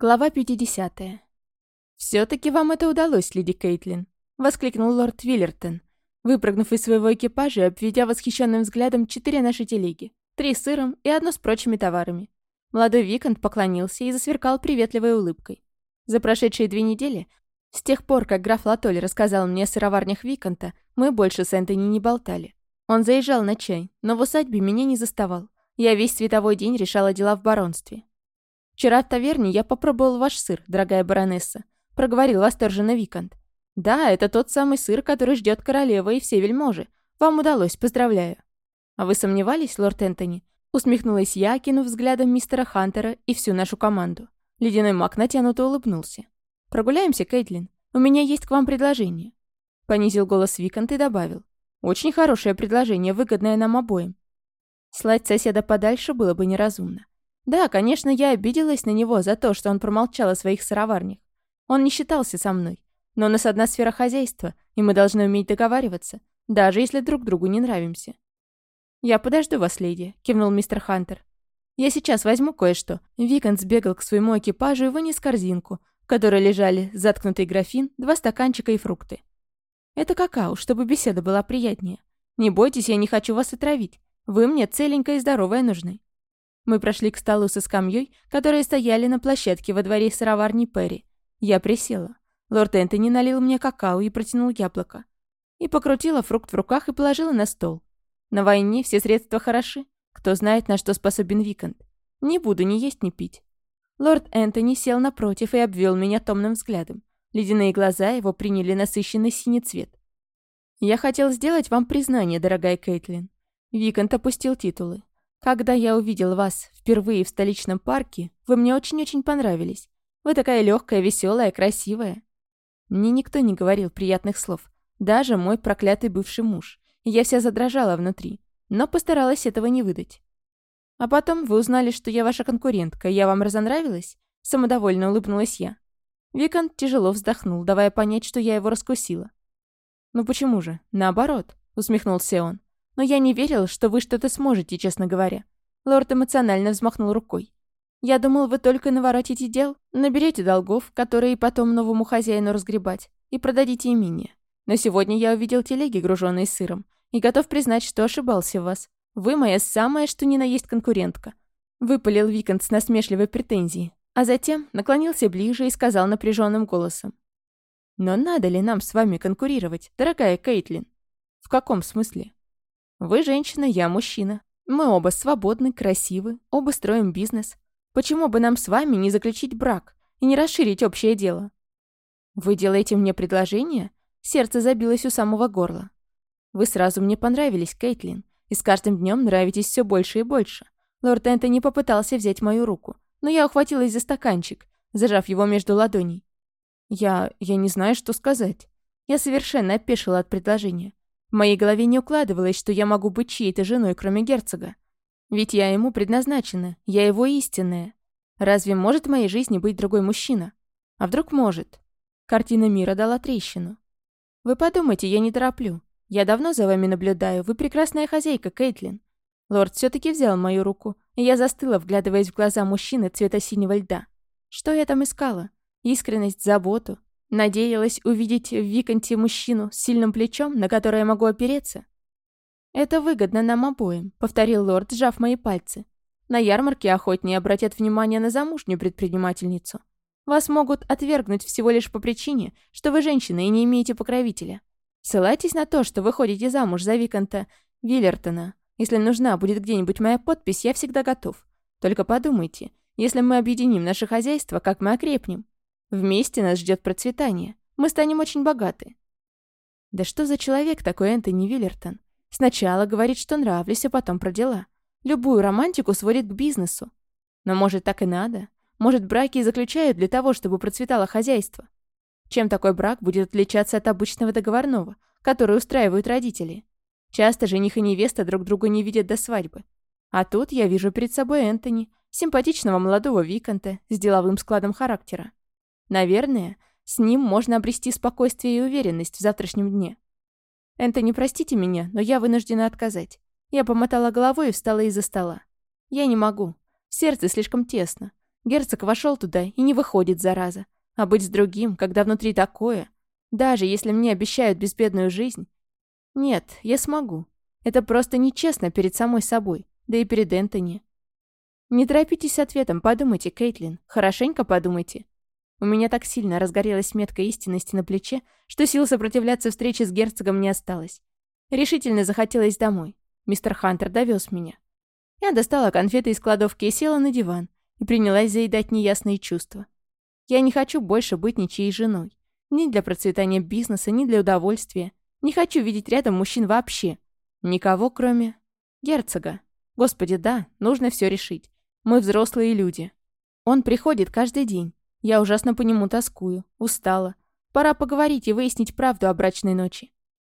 Глава 50. «Все-таки вам это удалось, леди Кейтлин», — воскликнул лорд Виллертон, выпрыгнув из своего экипажа и обведя восхищенным взглядом четыре наши телеги, три с сыром и одно с прочими товарами. Молодой Викант поклонился и засверкал приветливой улыбкой. За прошедшие две недели, с тех пор, как граф Латоль рассказал мне о сыроварнях Виканта, мы больше с Энтони не болтали. Он заезжал на чай, но в усадьбе меня не заставал. Я весь световой день решала дела в баронстве. «Вчера в таверне я попробовал ваш сыр, дорогая баронесса», — проговорил восторженно Викант. «Да, это тот самый сыр, который ждет королева и все вельможи. Вам удалось, поздравляю». «А вы сомневались, лорд Энтони?» Усмехнулась я, кинув взглядом мистера Хантера и всю нашу команду. Ледяной маг натянуто улыбнулся. «Прогуляемся, Кейтлин. У меня есть к вам предложение». Понизил голос Викант и добавил. «Очень хорошее предложение, выгодное нам обоим». Слать соседа подальше было бы неразумно. Да, конечно, я обиделась на него за то, что он промолчал о своих сыроварнях. Он не считался со мной. Но у нас одна сфера хозяйства, и мы должны уметь договариваться, даже если друг другу не нравимся. «Я подожду вас, леди», — кивнул мистер Хантер. «Я сейчас возьму кое-что». Викант сбегал к своему экипажу и вынес корзинку, в которой лежали заткнутый графин, два стаканчика и фрукты. «Это какао, чтобы беседа была приятнее. Не бойтесь, я не хочу вас отравить. Вы мне целенькая и здоровая нужны». Мы прошли к столу со скамьей, которые стояли на площадке во дворе сыроварни Перри. Я присела. Лорд Энтони налил мне какао и протянул яблоко. И покрутила фрукт в руках и положила на стол. На войне все средства хороши. Кто знает, на что способен Викант. Не буду ни есть, ни пить. Лорд Энтони сел напротив и обвел меня томным взглядом. Ледяные глаза его приняли насыщенный синий цвет. «Я хотел сделать вам признание, дорогая Кейтлин». Викант опустил титулы. Когда я увидел вас впервые в столичном парке, вы мне очень-очень понравились. Вы такая легкая, веселая, красивая. Мне никто не говорил приятных слов, даже мой проклятый бывший муж. Я вся задрожала внутри, но постаралась этого не выдать. А потом вы узнали, что я ваша конкурентка, я вам разонравилась? Самодовольно улыбнулась я. Викант тяжело вздохнул, давая понять, что я его раскусила. «Ну почему же? Наоборот», — усмехнулся он. Но я не верил, что вы что-то сможете, честно говоря. Лорд эмоционально взмахнул рукой. Я думал, вы только наворотите дел, наберете долгов, которые потом новому хозяину разгребать, и продадите имение. Но сегодня я увидел телеги, груженные сыром, и готов признать, что ошибался в вас. Вы моя самая, что ни на есть конкурентка. Выпалил Викант с насмешливой претензией, а затем наклонился ближе и сказал напряженным голосом. «Но надо ли нам с вами конкурировать, дорогая Кейтлин?» «В каком смысле?» Вы женщина, я мужчина. Мы оба свободны, красивы, оба строим бизнес. Почему бы нам с вами не заключить брак и не расширить общее дело? Вы делаете мне предложение? Сердце забилось у самого горла. Вы сразу мне понравились, Кейтлин, и с каждым днем нравитесь все больше и больше. Лорд Энтони попытался взять мою руку, но я ухватилась за стаканчик, зажав его между ладоней. Я... я не знаю, что сказать. Я совершенно опешила от предложения. В моей голове не укладывалось, что я могу быть чьей-то женой, кроме герцога. Ведь я ему предназначена, я его истинная. Разве может в моей жизни быть другой мужчина? А вдруг может? Картина мира дала трещину. Вы подумайте, я не тороплю. Я давно за вами наблюдаю, вы прекрасная хозяйка, Кейтлин. Лорд все таки взял мою руку, и я застыла, вглядываясь в глаза мужчины цвета синего льда. Что я там искала? Искренность, заботу, Надеялась увидеть в Виконте мужчину с сильным плечом, на которое могу опереться? «Это выгодно нам обоим», — повторил лорд, сжав мои пальцы. «На ярмарке охотнее обратят внимание на замужнюю предпринимательницу. Вас могут отвергнуть всего лишь по причине, что вы женщина и не имеете покровителя. Ссылайтесь на то, что вы ходите замуж за Виконта Виллертона. Если нужна будет где-нибудь моя подпись, я всегда готов. Только подумайте, если мы объединим наше хозяйство, как мы окрепнем? Вместе нас ждет процветание. Мы станем очень богаты. Да что за человек такой Энтони Виллертон? Сначала говорит, что нравлюсь, а потом про дела. Любую романтику сводит к бизнесу. Но может так и надо? Может браки и заключают для того, чтобы процветало хозяйство? Чем такой брак будет отличаться от обычного договорного, который устраивают родители? Часто жених и невеста друг друга не видят до свадьбы. А тут я вижу перед собой Энтони, симпатичного молодого Виконта с деловым складом характера. Наверное, с ним можно обрести спокойствие и уверенность в завтрашнем дне. Энтони, простите меня, но я вынуждена отказать. Я помотала головой и встала из-за стола. Я не могу. Сердце слишком тесно. Герцог вошел туда и не выходит, зараза. А быть с другим, когда внутри такое, даже если мне обещают безбедную жизнь... Нет, я смогу. Это просто нечестно перед самой собой, да и перед Энтони. Не торопитесь с ответом, подумайте, Кейтлин. Хорошенько подумайте. У меня так сильно разгорелась метка истинности на плече, что сил сопротивляться встрече с герцогом не осталось. Решительно захотелось домой. Мистер Хантер довез меня. Я достала конфеты из кладовки и села на диван, и принялась заедать неясные чувства. Я не хочу больше быть ничьей женой. Ни для процветания бизнеса, ни для удовольствия. Не хочу видеть рядом мужчин вообще. Никого, кроме... герцога. Господи, да, нужно все решить. Мы взрослые люди. Он приходит каждый день. Я ужасно по нему тоскую, устала. Пора поговорить и выяснить правду о брачной ночи.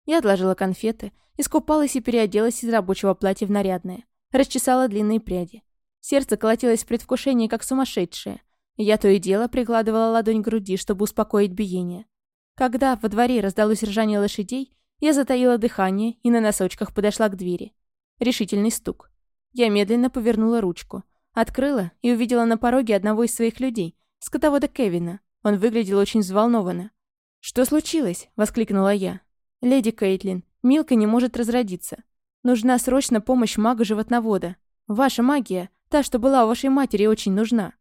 Я отложила конфеты, искупалась и переоделась из рабочего платья в нарядное. Расчесала длинные пряди. Сердце колотилось в предвкушении, как сумасшедшее. Я то и дело прикладывала ладонь к груди, чтобы успокоить биение. Когда во дворе раздалось ржание лошадей, я затаила дыхание и на носочках подошла к двери. Решительный стук. Я медленно повернула ручку. Открыла и увидела на пороге одного из своих людей, скотовода Кевина. Он выглядел очень взволнованно. «Что случилось?» – воскликнула я. «Леди Кейтлин, Милка не может разродиться. Нужна срочно помощь мага-животновода. Ваша магия Та, что была у вашей матери, очень нужна».